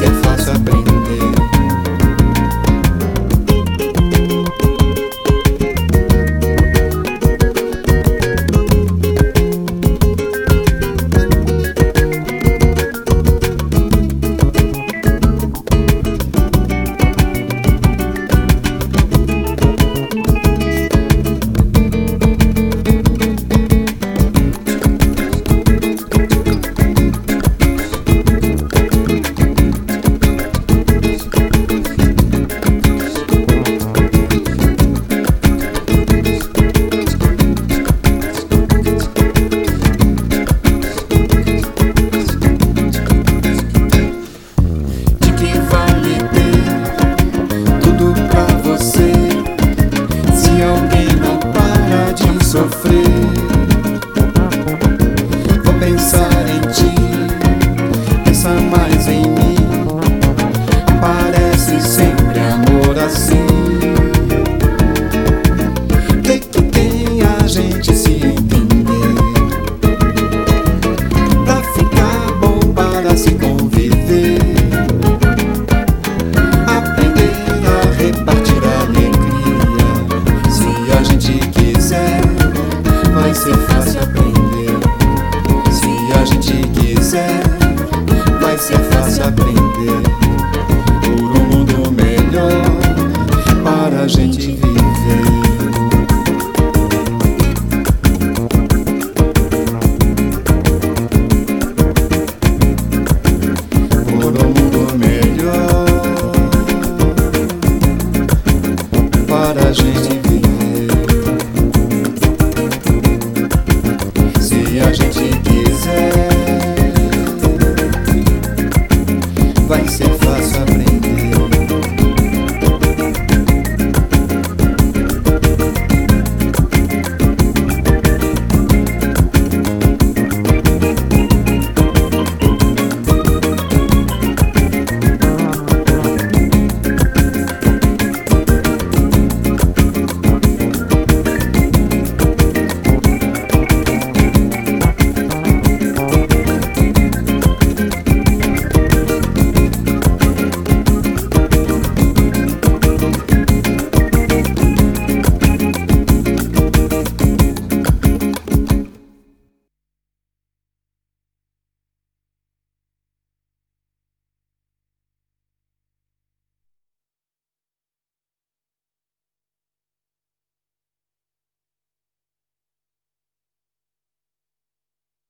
If. faz. free. Yeah.